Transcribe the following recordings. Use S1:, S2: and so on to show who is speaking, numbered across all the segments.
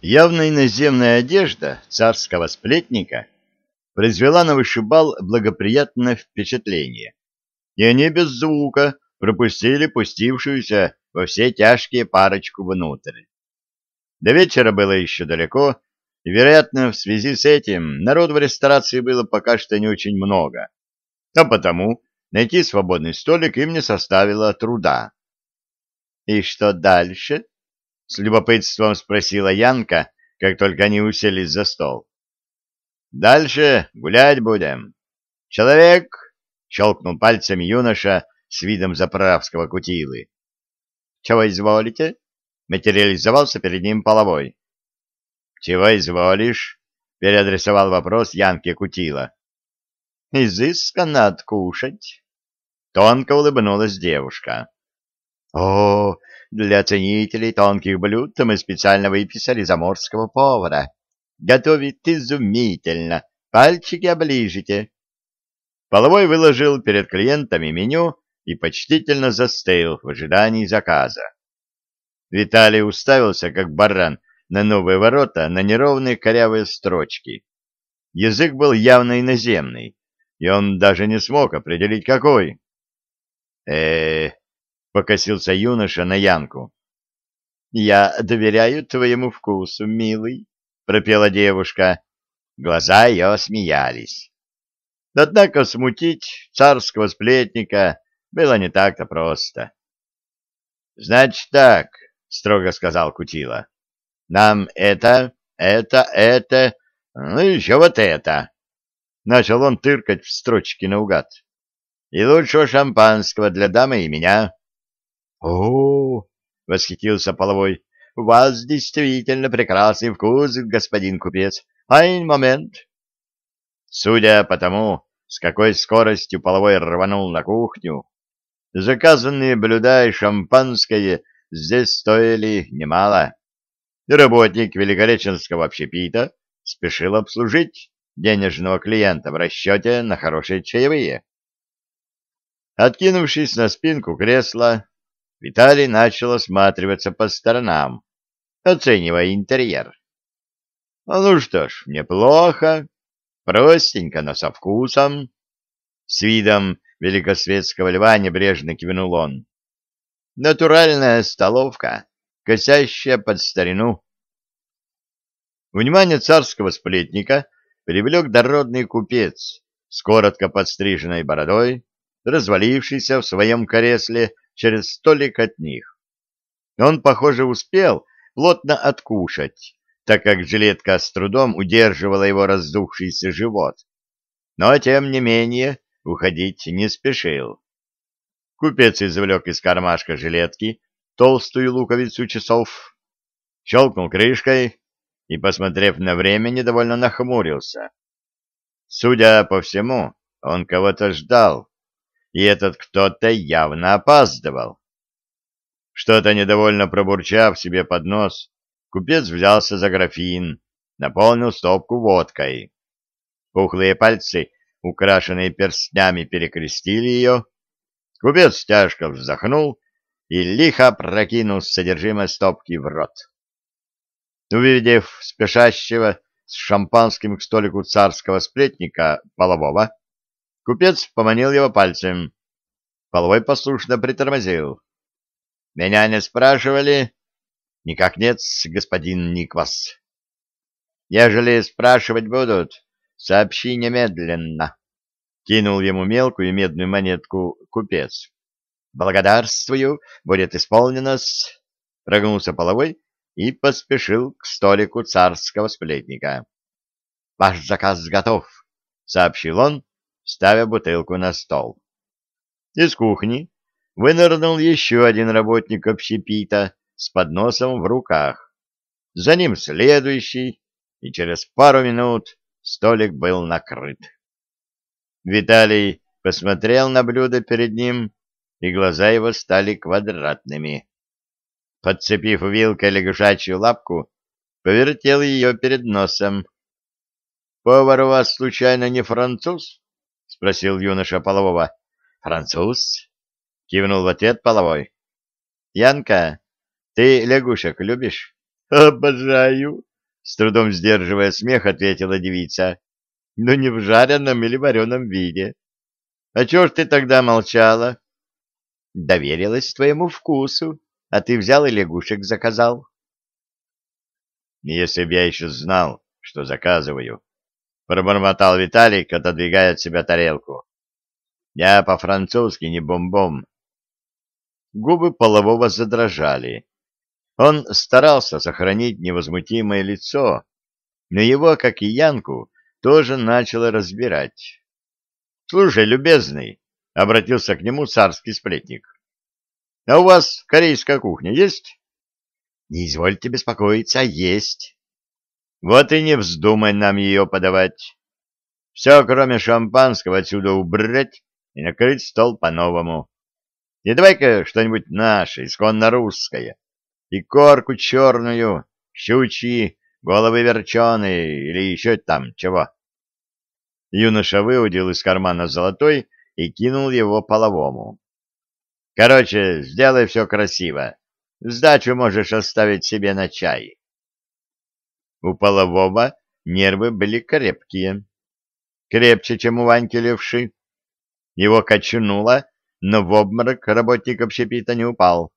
S1: Явно иноземная одежда царского сплетника произвела на вышибал благоприятное впечатление, и они без звука пропустили пустившуюся во все тяжкие парочку внутрь. До вечера было еще далеко, и, вероятно, в связи с этим народ в ресторации было пока что не очень много, а потому найти свободный столик им не составило труда. — И что дальше? — с любопытством спросила Янка, как только они уселись за стол. — Дальше гулять будем. Человек, — щелкнул пальцами юноша с видом заправского кутилы. — Чего изволите? — материализовался перед ним половой. — Чего изволишь? — переадресовал вопрос Янке Кутила. — Изысканно откушать. Тонко улыбнулась девушка. — О, для ценителей тонких блюд мы специально выписали заморского повара. Готовит изумительно. Пальчики оближите. Половой выложил перед клиентами меню и почтительно застыл в ожидании заказа. Виталий уставился, как баран, на новые ворота, на неровные корявые строчки. Язык был явно иноземный, и он даже не смог определить, какой. э покосился юноша на Янку. «Я доверяю твоему вкусу, милый», — пропела девушка. Глаза ее смеялись. Однако смутить царского сплетника было не так-то просто. «Значит так», — строго сказал Кутила. Нам это, это, это, ну еще вот это. Начал он тыркать в строчки наугад. И лучшего шампанского для дамы и меня. О, восхитился половой. У вас действительно прекрасный вкус, господин купец. Айн момент. Судя по тому, с какой скоростью половой рванул на кухню, заказанные блюда и шампанское здесь стоили немало работник великореченского общепита спешил обслужить денежного клиента в расчете на хорошие чаевые. Откинувшись на спинку кресла, Виталий начал осматриваться по сторонам, оценивая интерьер. Ну что ж, неплохо, простенько, но со вкусом. С видом великосветского льва небрежно кивнул он. Натуральная столовка, косящая под старину. Внимание царского сплетника привлек дородный купец с коротко подстриженной бородой, развалившийся в своем кресле через столик от них. Он, похоже, успел плотно откушать, так как жилетка с трудом удерживала его раздувшийся живот. Но, тем не менее, уходить не спешил. Купец извлек из кармашка жилетки толстую луковицу часов, щелкнул крышкой и, посмотрев на время, недовольно нахмурился. Судя по всему, он кого-то ждал, и этот кто-то явно опаздывал. Что-то недовольно пробурчав себе под нос, купец взялся за графин, наполнил стопку водкой. Пухлые пальцы, украшенные перстнями, перекрестили ее. Купец тяжко вздохнул и лихо прокинул содержимое стопки в рот. Увидев спешащего с шампанским к столику царского сплетника полового, купец поманил его пальцем. Половой послушно притормозил. — Меня не спрашивали? — Никак нет, господин Никвас. — Ежели спрашивать будут, сообщи немедленно. Кинул ему мелкую медную монетку купец. Благодарствую, будет исполнено-с. Прогнулся половой и поспешил к столику царского сплетника. «Ваш заказ готов», — сообщил он, ставя бутылку на стол. Из кухни вынырнул еще один работник общепита с подносом в руках. За ним следующий, и через пару минут столик был накрыт. Виталий посмотрел на блюдо перед ним и глаза его стали квадратными. Подцепив вилкой лягушачью лапку, повертел ее перед носом. — Повар у вас, случайно, не француз? — спросил юноша Полового. — Француз? — кивнул в ответ Половой. — Янка, ты лягушек любишь? — Обожаю! с трудом сдерживая смех, ответила девица. Ну не в жареном или вареном виде. А чего ж ты тогда молчала? Доверилась твоему вкусу, а ты взял и лягушек заказал. Если б я еще знал, что заказываю, пробормотал Виталик, отодвигая от себя тарелку. Я по-французски не бомбом. Губы полового задрожали. Он старался сохранить невозмутимое лицо, но его, как и Янку, тоже начало разбирать. — Слушай, любезный, — обратился к нему царский сплетник, — а у вас корейская кухня есть? — Не извольте беспокоиться, а есть. — Вот и не вздумай нам ее подавать. Все, кроме шампанского, отсюда убрать и накрыть стол по-новому. И давай-ка что-нибудь наше, исконно русское. И корку черную, щучьи, головы верченые или еще там чего. Юноша выудил из кармана золотой и кинул его половому. Короче, сделай все красиво. Сдачу можешь оставить себе на чай. У полового нервы были крепкие. Крепче, чем у Ваньки левши. Его качнуло, но в обморок работник общепита не упал.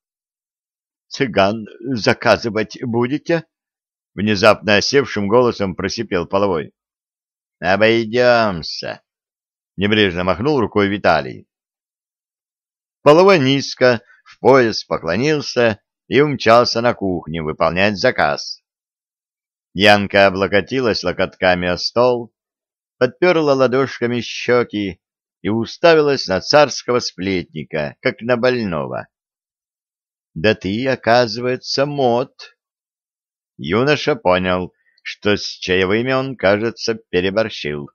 S1: — Цыган заказывать будете? — внезапно осевшим голосом просипел половой. — Обойдемся, — небрежно махнул рукой Виталий. Половой низко в пояс поклонился и умчался на кухню выполнять заказ. Янка облокотилась локотками о стол, подперла ладошками щеки и уставилась на царского сплетника, как на больного. — Да ты, оказывается, мод. Юноша понял, что с чаевыми он, кажется, переборщил.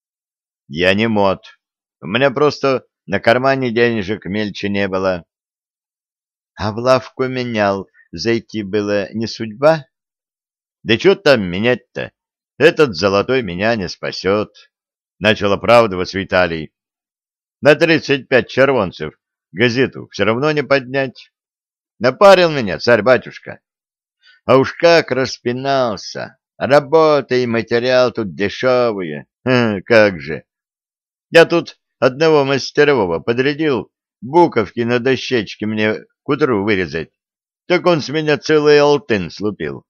S1: — Я не мод. У меня просто на кармане денежек мельче не было. — А в лавку менял, зайти было не судьба? — Да что там менять-то? Этот золотой меня не спасет. Начал оправдываться Виталий. На тридцать пять червонцев газету все равно не поднять. Напарил меня царь-батюшка. А уж как распинался. Работа и материал тут дешевые. Хм, как же. Я тут одного мастерового подрядил буковки на дощечке мне к утру вырезать. Так он с меня целый алтын слупил. —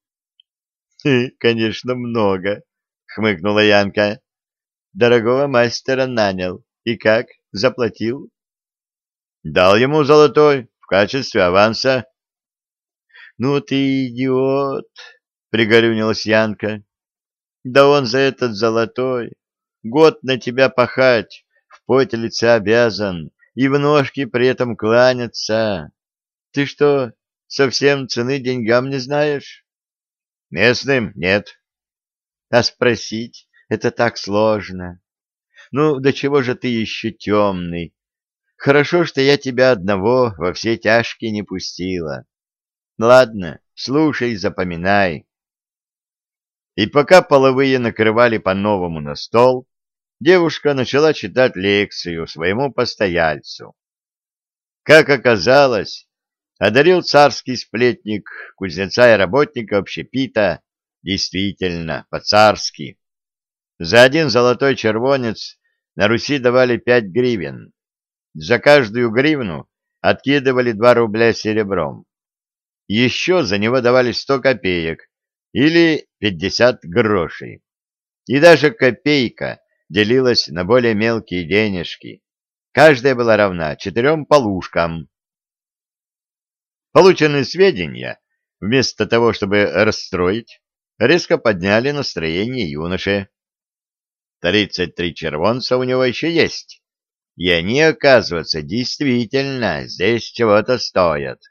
S1: Конечно, много, — хмыкнула Янка. — Дорогого мастера нанял. И как? Заплатил? Дал ему золотой в качестве аванса. Ну ты идиот, пригорюнилась Янка. Да он за этот золотой год на тебя пахать, в поте лица обязан, и в ножки при этом кланяться. Ты что, совсем цены деньгам не знаешь? Местным нет. А спросить это так сложно. Ну, до чего же ты еще темный? Хорошо, что я тебя одного во все тяжкие не пустила. Ладно, слушай, запоминай. И пока половые накрывали по-новому на стол, девушка начала читать лекцию своему постояльцу. Как оказалось, одарил царский сплетник кузнеца и работника общепита действительно по-царски. За один золотой червонец на Руси давали пять гривен. За каждую гривну откидывали два рубля серебром. Еще за него давали сто копеек или пятьдесят грошей. И даже копейка делилась на более мелкие денежки. Каждая была равна четырем полушкам. Полученные сведения, вместо того, чтобы расстроить, резко подняли настроение юноши. Тридцать три червонца у него еще есть, и они, оказывается, действительно здесь чего-то стоят.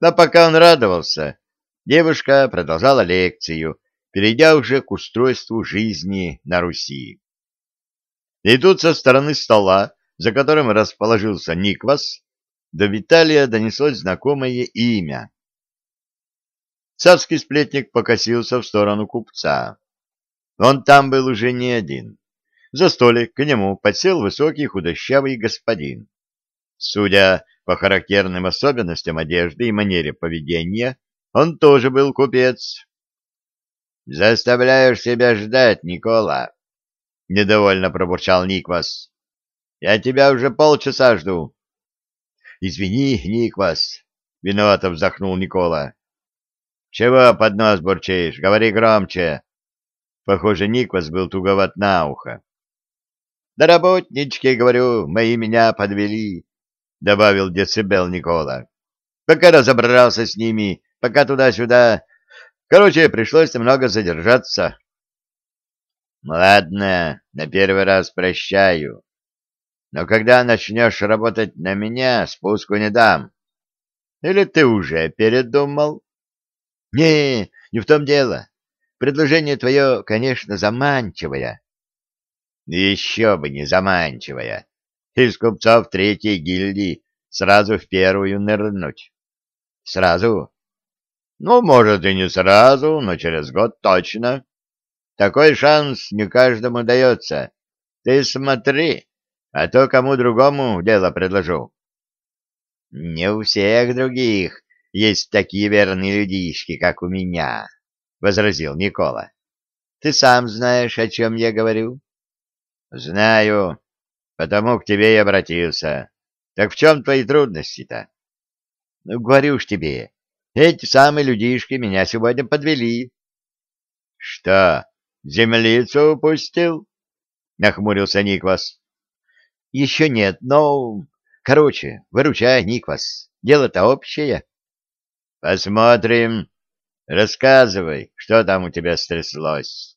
S1: Но пока он радовался, девушка продолжала лекцию, перейдя уже к устройству жизни на Руси. И тут со стороны стола, за которым расположился Никвас, до Виталия донеслось знакомое имя. Царский сплетник покосился в сторону купца. Он там был уже не один. За столик к нему подсел высокий худощавый господин. Судя по характерным особенностям одежды и манере поведения, он тоже был купец. — Заставляешь себя ждать, Никола, — недовольно пробурчал Никвас. — Я тебя уже полчаса жду. — Извини, Никвас, — виновато вздохнул Никола. — Чего под нос бурчишь? Говори громче. Похоже, Никвас был туговат на ухо. — Да работнички, говорю, мои меня подвели, — добавил децибел Никола. — Пока разобрался с ними, пока туда-сюда Короче, пришлось немного задержаться. Ладно, на первый раз прощаю. Но когда начнешь работать на меня, спуску не дам. Или ты уже передумал? Не, не в том дело. Предложение твое, конечно, заманчивое. Еще бы не заманчивое. Из купцов третьей гильдии сразу в первую нырнуть. Сразу? Ну, может, и не сразу, но через год точно. Такой шанс не каждому дается. Ты смотри, а то кому другому дело предложу. Не у всех других есть такие верные людишки, как у меня, — возразил Никола. Ты сам знаешь, о чем я говорю? Знаю, потому к тебе и обратился. Так в чем твои трудности-то? Ну, говорю ж тебе, эти самые людишки меня сегодня подвели. — Что, землицу упустил? — нахмурился Никвас. — Еще нет, но... Короче, выручай, Никвас. Дело-то общее. — Посмотрим. Рассказывай, что там у тебя стряслось.